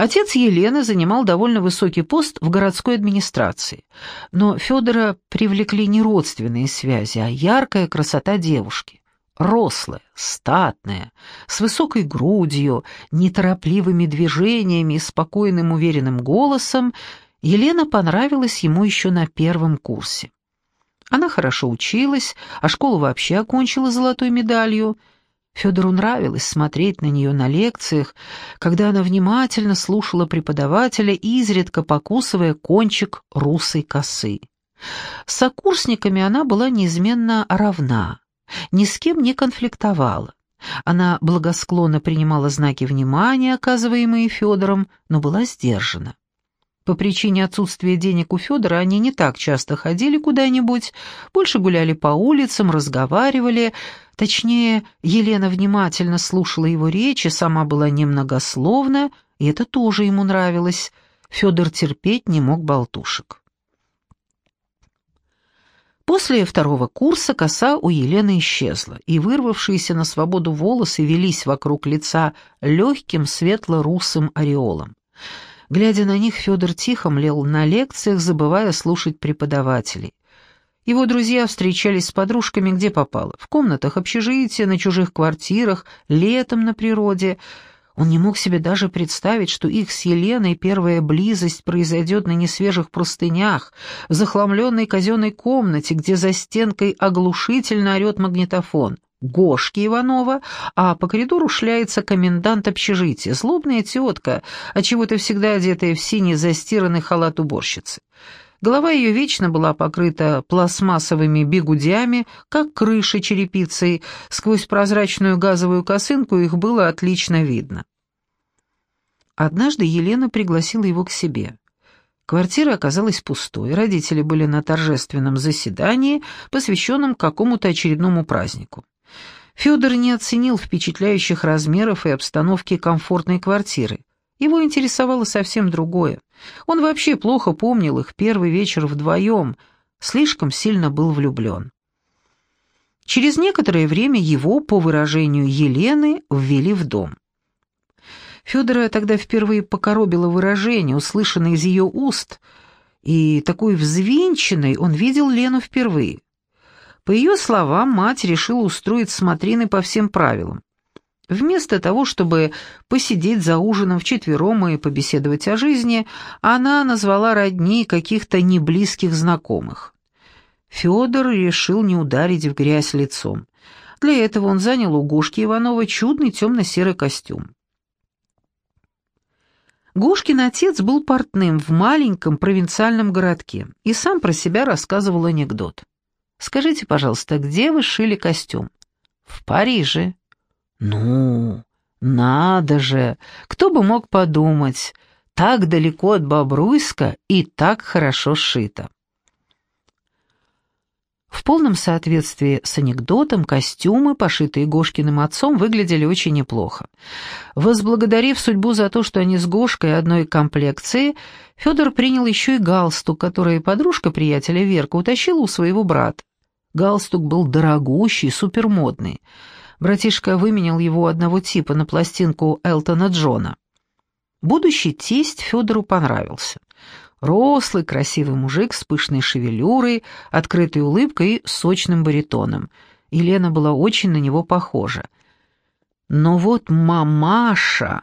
Отец Елены занимал довольно высокий пост в городской администрации, но Федора привлекли не родственные связи, а яркая красота девушки. Рослая, статная, с высокой грудью, неторопливыми движениями и спокойным уверенным голосом, Елена понравилась ему еще на первом курсе. Она хорошо училась, а школу вообще окончила золотой медалью — Федору нравилось смотреть на нее на лекциях, когда она внимательно слушала преподавателя, изредка покусывая кончик русой косы. С сокурсниками она была неизменно равна, ни с кем не конфликтовала. Она благосклонно принимала знаки внимания, оказываемые Федором, но была сдержана. По причине отсутствия денег у Федора они не так часто ходили куда-нибудь, больше гуляли по улицам, разговаривали, Точнее, Елена внимательно слушала его речи, сама была немногословна, и это тоже ему нравилось. Федор терпеть не мог болтушек. После второго курса коса у Елены исчезла, и вырвавшиеся на свободу волосы велись вокруг лица легким светло-русым ореолом. Глядя на них, Федор тихо млел на лекциях, забывая слушать преподавателей. Его друзья встречались с подружками где попало, в комнатах общежития, на чужих квартирах, летом на природе. Он не мог себе даже представить, что их с Еленой первая близость произойдет на несвежих простынях, в захламленной казенной комнате, где за стенкой оглушительно орет магнитофон. Гошки Иванова, а по коридору шляется комендант общежития, злобная тетка, отчего-то всегда одетая в синий застиранный халат уборщицы. Голова ее вечно была покрыта пластмассовыми бигудями, как крыша черепицей, сквозь прозрачную газовую косынку их было отлично видно. Однажды Елена пригласила его к себе. Квартира оказалась пустой, родители были на торжественном заседании, посвященном какому-то очередному празднику. Федор не оценил впечатляющих размеров и обстановки комфортной квартиры. Его интересовало совсем другое. Он вообще плохо помнил их первый вечер вдвоем, слишком сильно был влюблен. Через некоторое время его, по выражению Елены, ввели в дом. Федора тогда впервые покоробило выражение, услышанное из ее уст, и такой взвинченной он видел Лену впервые. По ее словам, мать решила устроить смотрины по всем правилам. Вместо того, чтобы посидеть за ужином вчетвером и побеседовать о жизни, она назвала родни каких-то неблизких знакомых. Федор решил не ударить в грязь лицом. Для этого он занял у Гошки Иванова чудный темно-серый костюм. Гошкин отец был портным в маленьком провинциальном городке и сам про себя рассказывал анекдот. «Скажите, пожалуйста, где вы шили костюм?» «В Париже». Ну, надо же, кто бы мог подумать, так далеко от Бобруйска и так хорошо сшито. В полном соответствии с анекдотом костюмы, пошитые Гошкиным отцом, выглядели очень неплохо. Возблагодарив судьбу за то, что они с Гошкой одной комплекции, Федор принял еще и галстук, который подружка приятеля Верка утащила у своего брата. Галстук был дорогущий, супермодный. Братишка выменял его одного типа на пластинку Элтона Джона. Будущий тесть Федору понравился. Рослый, красивый мужик с пышной шевелюрой, открытой улыбкой и сочным баритоном. Елена была очень на него похожа. Но вот мамаша...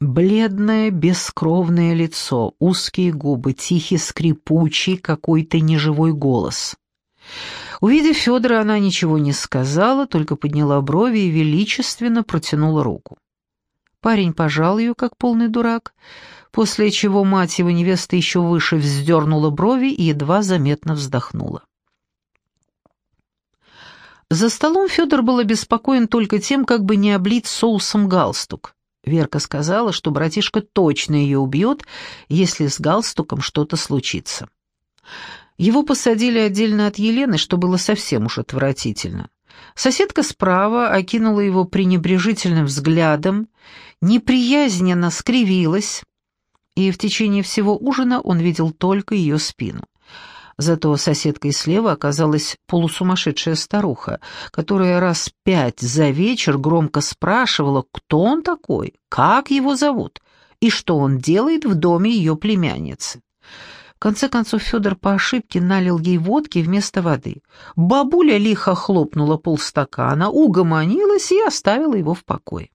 Бледное, бескровное лицо, узкие губы, тихий скрипучий какой-то неживой голос. Увидев Федора, она ничего не сказала, только подняла брови и величественно протянула руку. Парень пожал ее, как полный дурак, после чего мать его невесты еще выше вздернула брови и едва заметно вздохнула. За столом Федор был обеспокоен только тем, как бы не облить соусом галстук. Верка сказала, что братишка точно ее убьет, если с галстуком что-то случится. Его посадили отдельно от Елены, что было совсем уж отвратительно. Соседка справа окинула его пренебрежительным взглядом, неприязненно скривилась, и в течение всего ужина он видел только ее спину. Зато соседкой слева оказалась полусумасшедшая старуха, которая раз пять за вечер громко спрашивала, кто он такой, как его зовут, и что он делает в доме ее племянницы. Конце концов Федор по ошибке налил ей водки вместо воды. Бабуля лихо хлопнула полстакана, угомонилась и оставила его в покое.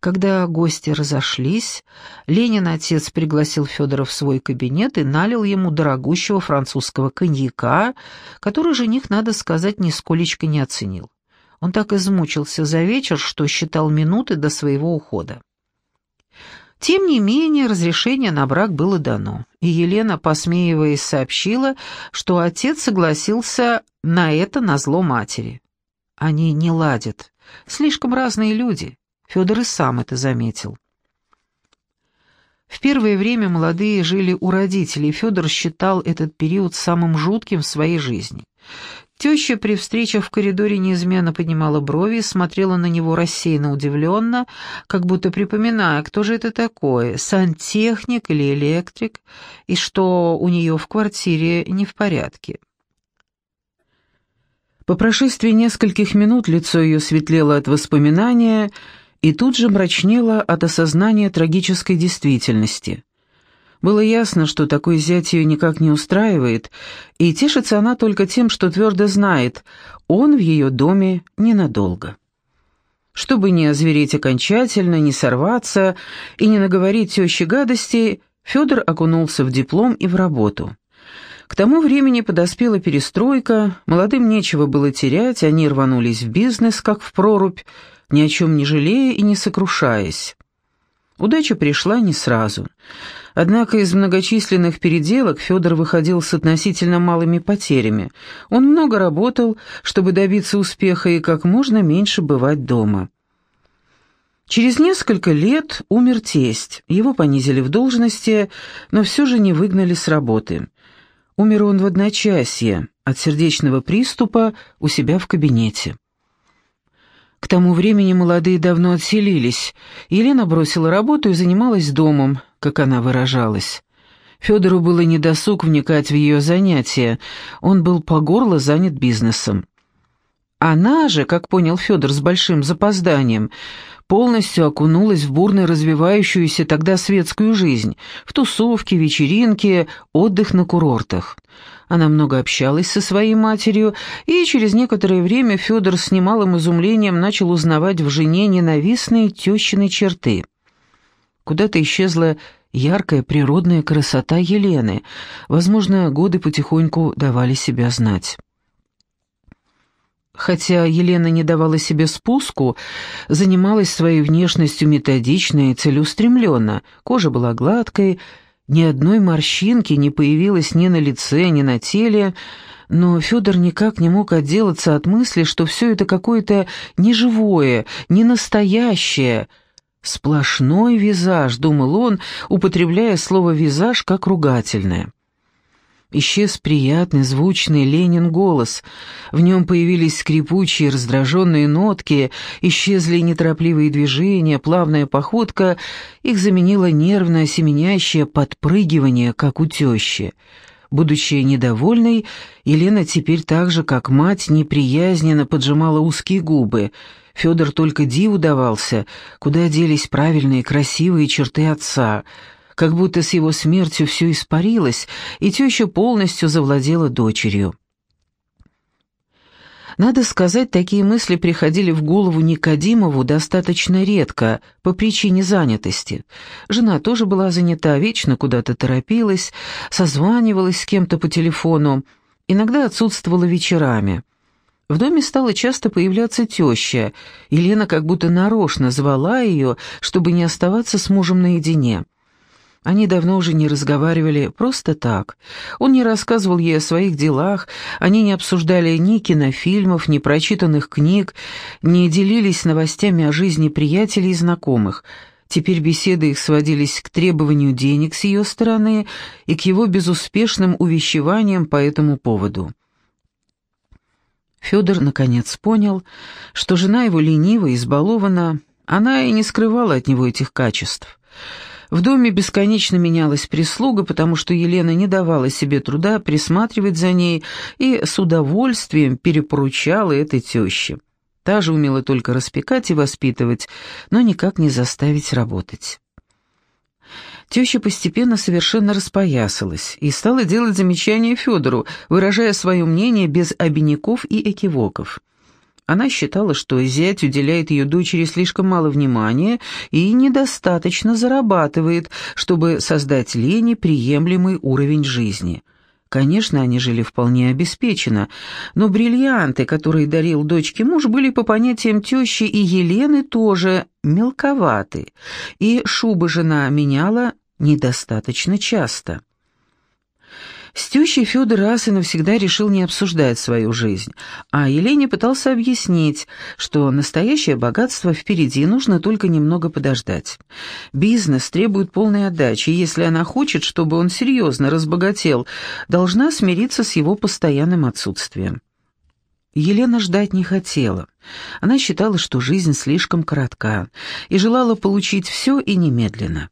Когда гости разошлись, Ленин отец пригласил Федора в свой кабинет и налил ему дорогущего французского коньяка, который жених, надо сказать, нисколечко не оценил. Он так измучился за вечер, что считал минуты до своего ухода. Тем не менее, разрешение на брак было дано, и Елена, посмеиваясь, сообщила, что отец согласился на это на зло матери. Они не ладят, слишком разные люди, Федор и сам это заметил. В первое время молодые жили у родителей, Федор считал этот период самым жутким в своей жизни. Теща при встречах в коридоре неизменно поднимала брови и смотрела на него рассеянно удивленно, как будто припоминая, кто же это такой, сантехник или электрик, и что у нее в квартире не в порядке. По прошествии нескольких минут лицо ее светлело от воспоминания и тут же мрачнело от осознания трагической действительности. Было ясно, что такой зять ее никак не устраивает, и тешится она только тем, что твердо знает, он в ее доме ненадолго. Чтобы не озвереть окончательно, не сорваться и не наговорить теще гадостей, Федор окунулся в диплом и в работу. К тому времени подоспела перестройка, молодым нечего было терять, они рванулись в бизнес, как в прорубь, ни о чем не жалея и не сокрушаясь. Удача пришла не сразу. Однако из многочисленных переделок Федор выходил с относительно малыми потерями. Он много работал, чтобы добиться успеха и как можно меньше бывать дома. Через несколько лет умер тесть. Его понизили в должности, но все же не выгнали с работы. Умер он в одночасье от сердечного приступа у себя в кабинете. К тому времени молодые давно отселились. Елена бросила работу и занималась домом, как она выражалась. Федору было недосуг вникать в ее занятия, он был по горло занят бизнесом. Она же, как понял Федор с большим запозданием, полностью окунулась в бурно развивающуюся тогда светскую жизнь, в тусовки, вечеринки, отдых на курортах. Она много общалась со своей матерью, и через некоторое время Федор с немалым изумлением начал узнавать в жене ненавистные тещины черты. Куда-то исчезла яркая природная красота Елены. Возможно, годы потихоньку давали себя знать. Хотя Елена не давала себе спуску, занималась своей внешностью методично и целеустремленно. Кожа была гладкой, ни одной морщинки не появилось ни на лице, ни на теле, но Федор никак не мог отделаться от мысли, что все это какое-то неживое, не настоящее. «Сплошной визаж», — думал он, употребляя слово «визаж» как ругательное. Исчез приятный, звучный Ленин голос. В нем появились скрипучие, раздраженные нотки, исчезли неторопливые движения, плавная походка. Их заменило нервное, семенящее подпрыгивание, как у тещи. Будучи недовольной, Елена теперь так же, как мать, неприязненно поджимала узкие губы. Федор только диву давался, куда делись правильные красивые черты отца — как будто с его смертью все испарилось, и теща полностью завладела дочерью. Надо сказать, такие мысли приходили в голову Никодимову достаточно редко, по причине занятости. Жена тоже была занята, вечно куда-то торопилась, созванивалась с кем-то по телефону, иногда отсутствовала вечерами. В доме стала часто появляться теща, Елена как будто нарочно звала ее, чтобы не оставаться с мужем наедине. Они давно уже не разговаривали просто так. Он не рассказывал ей о своих делах, они не обсуждали ни кинофильмов, ни прочитанных книг, не делились новостями о жизни приятелей и знакомых. Теперь беседы их сводились к требованию денег с ее стороны и к его безуспешным увещеваниям по этому поводу. Федор наконец понял, что жена его ленива избалована, она и не скрывала от него этих качеств. В доме бесконечно менялась прислуга, потому что Елена не давала себе труда присматривать за ней и с удовольствием перепоручала это теще. Та же умела только распекать и воспитывать, но никак не заставить работать. Теща постепенно совершенно распоясалась и стала делать замечания Федору, выражая свое мнение без обиняков и экивоков. Она считала, что зять уделяет ее дочери слишком мало внимания и недостаточно зарабатывает, чтобы создать Лене приемлемый уровень жизни. Конечно, они жили вполне обеспеченно, но бриллианты, которые дарил дочке муж, были по понятиям тещи и Елены тоже мелковаты, и шубы жена меняла недостаточно часто. С тещей Федор раз и навсегда решил не обсуждать свою жизнь, а Елене пытался объяснить, что настоящее богатство впереди, нужно только немного подождать. Бизнес требует полной отдачи, и если она хочет, чтобы он серьезно разбогател, должна смириться с его постоянным отсутствием. Елена ждать не хотела. Она считала, что жизнь слишком коротка, и желала получить все и немедленно.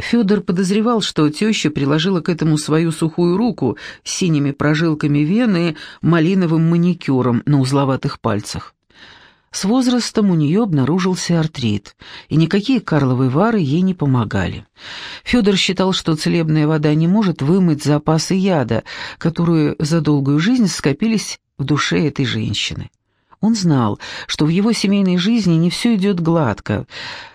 Федор подозревал, что теща приложила к этому свою сухую руку с синими прожилками вены, малиновым маникюром на узловатых пальцах. С возрастом у нее обнаружился артрит, и никакие карловые вары ей не помогали. Федор считал, что целебная вода не может вымыть запасы яда, которые за долгую жизнь скопились в душе этой женщины. Он знал, что в его семейной жизни не все идет гладко,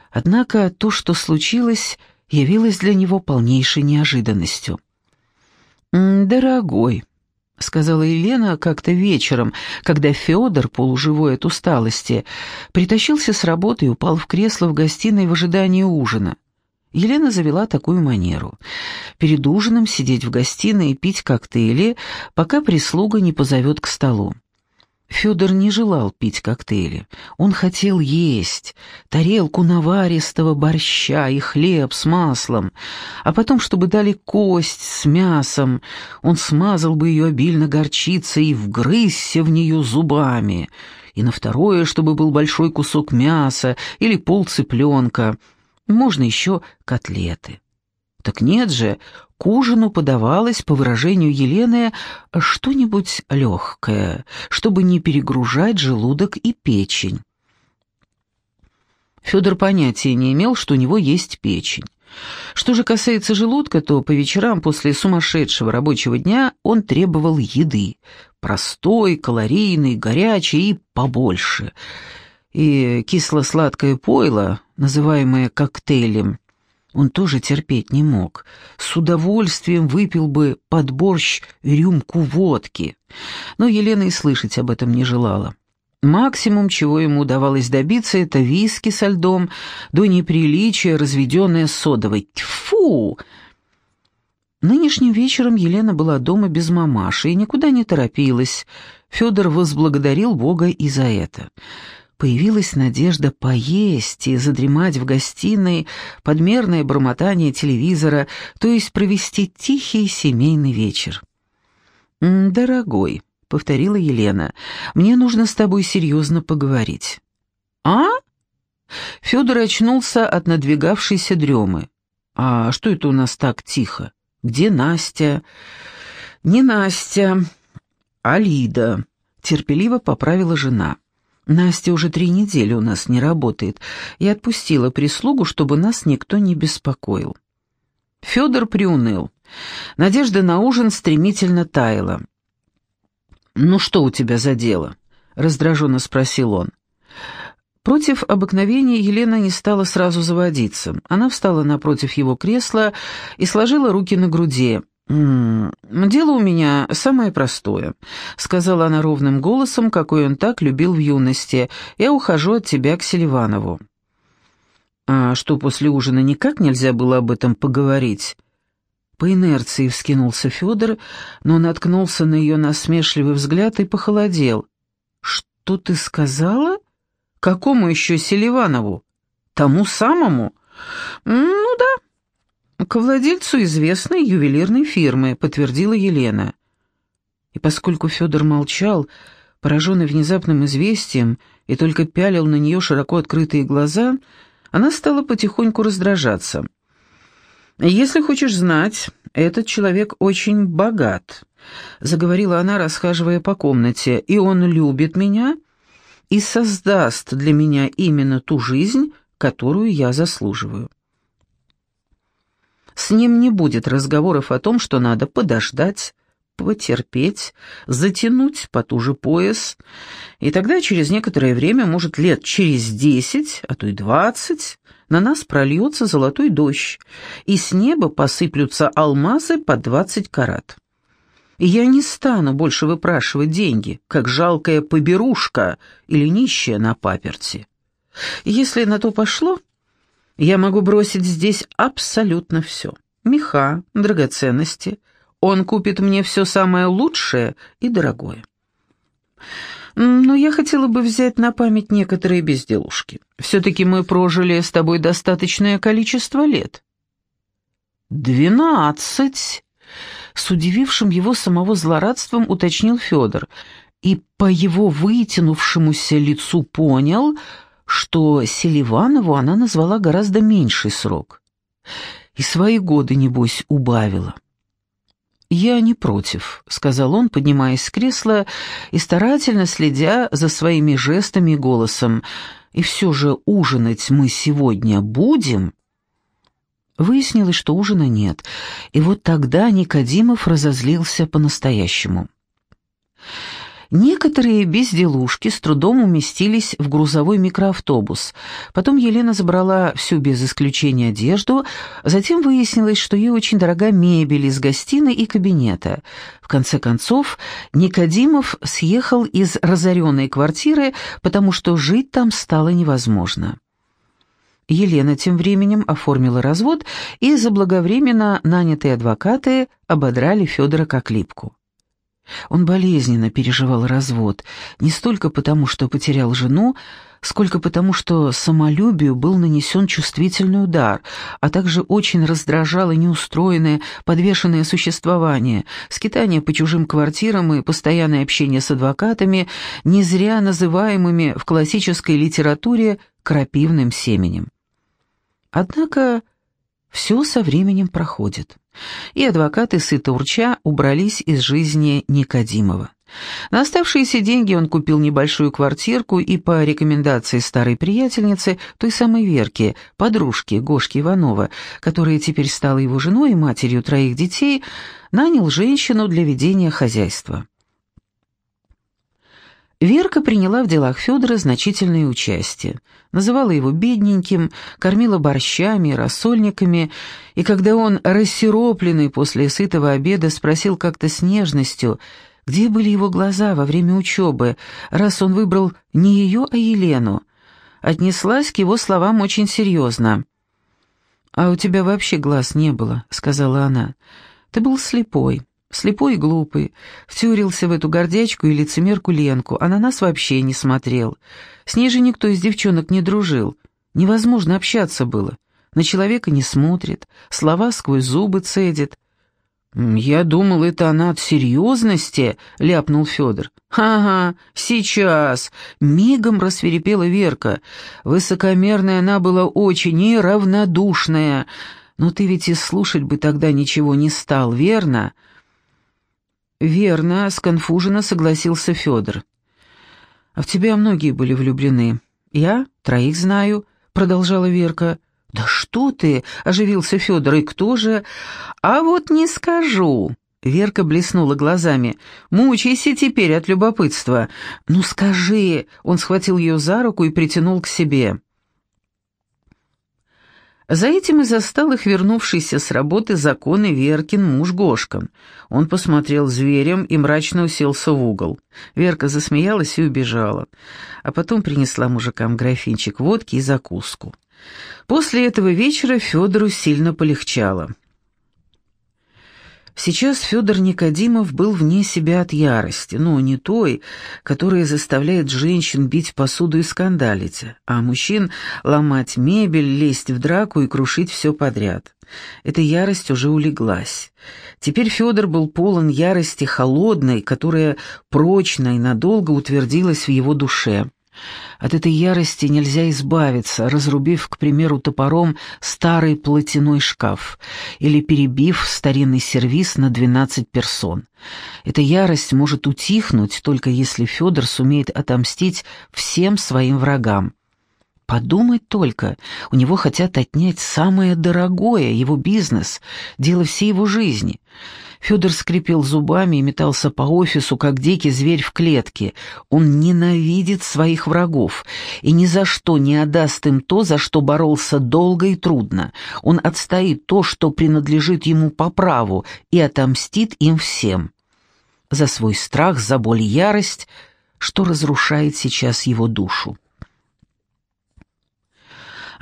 однако то, что случилось, явилось для него полнейшей неожиданностью. «Дорогой», — сказала Елена как-то вечером, когда Федор, полуживой от усталости, притащился с работы и упал в кресло в гостиной в ожидании ужина. Елена завела такую манеру. Перед ужином сидеть в гостиной и пить коктейли, пока прислуга не позовет к столу. Федор не желал пить коктейли. Он хотел есть тарелку наваристого борща и хлеб с маслом, а потом, чтобы дали кость с мясом, он смазал бы ее обильно горчицей и вгрызся в нее зубами, и на второе, чтобы был большой кусок мяса или пол цыпленка, можно еще котлеты. Так нет же, к ужину подавалось, по выражению Елены, что-нибудь легкое, чтобы не перегружать желудок и печень. Федор понятия не имел, что у него есть печень. Что же касается желудка, то по вечерам после сумасшедшего рабочего дня он требовал еды. Простой, калорийной, горячей и побольше. И кисло-сладкое пойло, называемое коктейлем, он тоже терпеть не мог. С удовольствием выпил бы под борщ рюмку водки. Но Елена и слышать об этом не желала. Максимум, чего ему удавалось добиться, это виски со льдом, до неприличия, разведенное содовой. Тьфу! Нынешним вечером Елена была дома без мамаши и никуда не торопилась. Федор возблагодарил Бога и за это появилась надежда поесть и задремать в гостиной, подмерное бормотание телевизора, то есть провести тихий семейный вечер. «Дорогой», — повторила Елена, — «мне нужно с тобой серьезно поговорить». «А?» Федор очнулся от надвигавшейся дремы. «А что это у нас так тихо? Где Настя?» «Не Настя, а Лида», — терпеливо поправила жена. Настя уже три недели у нас не работает и отпустила прислугу, чтобы нас никто не беспокоил. Федор приуныл. Надежда на ужин стремительно таяла. «Ну что у тебя за дело?» — раздраженно спросил он. Против обыкновения Елена не стала сразу заводиться. Она встала напротив его кресла и сложила руки на груди. «М -м, «Дело у меня самое простое», — сказала она ровным голосом, какой он так любил в юности. «Я ухожу от тебя к Селиванову». «А что, после ужина никак нельзя было об этом поговорить?» По инерции вскинулся Федор, но наткнулся на ее насмешливый взгляд и похолодел. «Что ты сказала? Какому еще Селиванову? Тому самому?» «Ну да, «К владельцу известной ювелирной фирмы», — подтвердила Елена. И поскольку Федор молчал, пораженный внезапным известием, и только пялил на нее широко открытые глаза, она стала потихоньку раздражаться. «Если хочешь знать, этот человек очень богат», — заговорила она, расхаживая по комнате, «и он любит меня и создаст для меня именно ту жизнь, которую я заслуживаю». С ним не будет разговоров о том, что надо подождать, потерпеть, затянуть потуже пояс, и тогда через некоторое время, может, лет через десять, а то и двадцать, на нас прольется золотой дождь, и с неба посыплются алмазы по двадцать карат. И я не стану больше выпрашивать деньги, как жалкая поберушка или нищая на паперти. Если на то пошло, я могу бросить здесь абсолютно все. Меха, драгоценности. Он купит мне все самое лучшее и дорогое. Но я хотела бы взять на память некоторые безделушки. Все-таки мы прожили с тобой достаточное количество лет. «Двенадцать!» С удивившим его самого злорадством уточнил Федор, и по его вытянувшемуся лицу понял, что Селиванову она назвала гораздо меньший срок. И свои годы, небось, убавила. «Я не против», — сказал он, поднимаясь с кресла и старательно следя за своими жестами и голосом. «И все же ужинать мы сегодня будем?» Выяснилось, что ужина нет, и вот тогда Никодимов разозлился по-настоящему. Некоторые безделушки с трудом уместились в грузовой микроавтобус. Потом Елена забрала всю без исключения одежду, затем выяснилось, что ей очень дорога мебель из гостиной и кабинета. В конце концов, Никодимов съехал из разоренной квартиры, потому что жить там стало невозможно. Елена тем временем оформила развод, и заблаговременно нанятые адвокаты ободрали Федора как липку. Он болезненно переживал развод, не столько потому, что потерял жену, сколько потому, что самолюбию был нанесен чувствительный удар, а также очень раздражало неустроенное, подвешенное существование, скитание по чужим квартирам и постоянное общение с адвокатами, не зря называемыми в классической литературе крапивным семенем. Однако все со временем проходит и адвокаты сыто урча убрались из жизни Никодимова. На оставшиеся деньги он купил небольшую квартирку и по рекомендации старой приятельницы, той самой Верки, подружки Гошки Иванова, которая теперь стала его женой и матерью троих детей, нанял женщину для ведения хозяйства. Верка приняла в делах Федора значительное участие, называла его бедненьким, кормила борщами и рассольниками, и когда он, рассеропленный после сытого обеда, спросил как-то с нежностью, где были его глаза во время учебы, раз он выбрал не ее, а Елену, отнеслась к его словам очень серьезно. «А у тебя вообще глаз не было», — сказала она. «Ты был слепой». Слепой и глупый, втюрился в эту гордячку и лицемерку Ленку, а на нас вообще не смотрел. С ней же никто из девчонок не дружил. Невозможно общаться было. На человека не смотрит, слова сквозь зубы цедит. «Я думал, это она от серьезности», — ляпнул Федор. «Ага, сейчас!» — мигом рассверепела Верка. Высокомерная она была очень и равнодушная. «Но ты ведь и слушать бы тогда ничего не стал, верно?» «Верно», — сконфуженно согласился Федор. «А в тебя многие были влюблены. Я троих знаю», — продолжала Верка. «Да что ты!» — оживился Федор. «И кто же?» «А вот не скажу». Верка блеснула глазами. «Мучайся теперь от любопытства». «Ну скажи!» — он схватил ее за руку и притянул к себе. За этим и застал их вернувшийся с работы закон и Веркин муж Гошкан. Он посмотрел зверем и мрачно уселся в угол. Верка засмеялась и убежала, а потом принесла мужикам графинчик водки и закуску. После этого вечера Федору сильно полегчало. Сейчас Федор Никодимов был вне себя от ярости, но не той, которая заставляет женщин бить посуду и скандалить, а мужчин ломать мебель, лезть в драку и крушить все подряд. Эта ярость уже улеглась. Теперь Федор был полон ярости холодной, которая прочно и надолго утвердилась в его душе. От этой ярости нельзя избавиться, разрубив, к примеру, топором старый платяной шкаф или перебив старинный сервиз на 12 персон. Эта ярость может утихнуть, только если Федор сумеет отомстить всем своим врагам. Подумать только, у него хотят отнять самое дорогое, его бизнес, дело всей его жизни. Федор скрипел зубами и метался по офису, как дикий зверь в клетке. Он ненавидит своих врагов и ни за что не отдаст им то, за что боролся долго и трудно. Он отстоит то, что принадлежит ему по праву, и отомстит им всем. За свой страх, за боль и ярость, что разрушает сейчас его душу.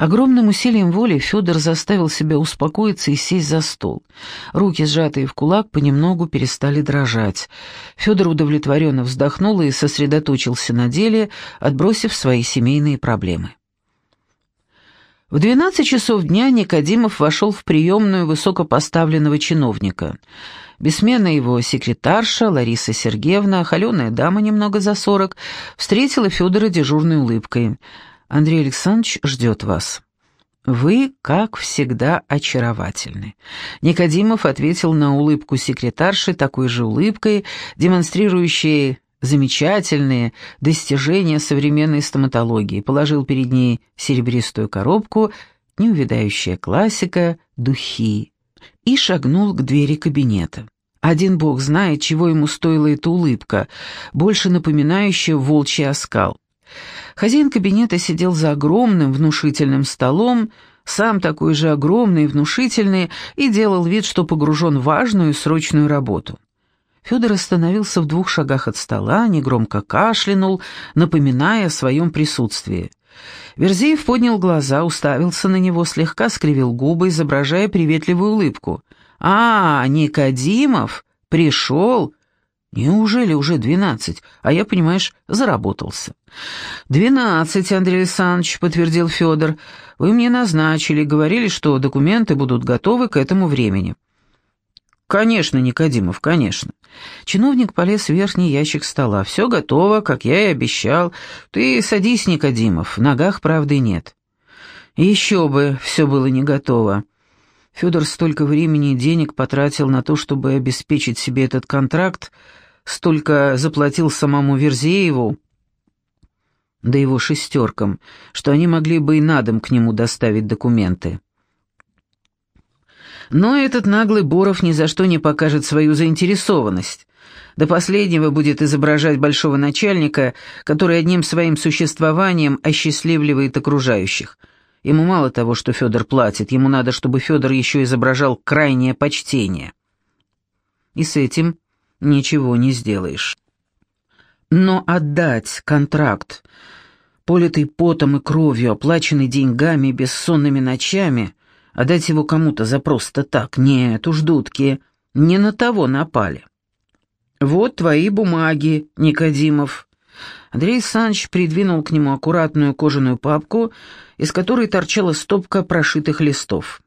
Огромным усилием воли Федор заставил себя успокоиться и сесть за стол. Руки, сжатые в кулак, понемногу перестали дрожать. Федор удовлетворенно вздохнул и сосредоточился на деле, отбросив свои семейные проблемы. В двенадцать часов дня Никодимов вошел в приемную высокопоставленного чиновника. Бессменная его секретарша Лариса Сергеевна, холеная дама немного за сорок, встретила Федора дежурной улыбкой – Андрей Александрович ждет вас». «Вы, как всегда, очаровательны». Никодимов ответил на улыбку секретарши такой же улыбкой, демонстрирующей замечательные достижения современной стоматологии, положил перед ней серебристую коробку, неувядающая классика, духи, и шагнул к двери кабинета. Один бог знает, чего ему стоила эта улыбка, больше напоминающая волчий оскал. Хозяин кабинета сидел за огромным внушительным столом, сам такой же огромный и внушительный, и делал вид, что погружен в важную и срочную работу. Федор остановился в двух шагах от стола, негромко кашлянул, напоминая о своем присутствии. Верзеев поднял глаза, уставился на него, слегка скривил губы, изображая приветливую улыбку. «А, Никодимов? Пришел? Неужели уже двенадцать? А я, понимаешь, заработался. «Двенадцать, Андрей Александрович», — подтвердил Федор. «Вы мне назначили, говорили, что документы будут готовы к этому времени». «Конечно, Никодимов, конечно». Чиновник полез в верхний ящик стола. «Все готово, как я и обещал. Ты садись, Никодимов, в ногах правды нет». «Еще бы, все было не готово». Федор столько времени и денег потратил на то, чтобы обеспечить себе этот контракт, столько заплатил самому Верзееву, да его шестеркам, что они могли бы и на дом к нему доставить документы. Но этот наглый Боров ни за что не покажет свою заинтересованность. До последнего будет изображать большого начальника, который одним своим существованием осчастливливает окружающих. Ему мало того, что Федор платит, ему надо, чтобы Федор еще изображал крайнее почтение. И с этим ничего не сделаешь. Но отдать контракт, политый потом и кровью, оплаченный деньгами и бессонными ночами, отдать его кому-то за просто так, нет уж, дудки, не на того напали. «Вот твои бумаги, Никодимов». Андрей Санч придвинул к нему аккуратную кожаную папку, из которой торчала стопка прошитых листов.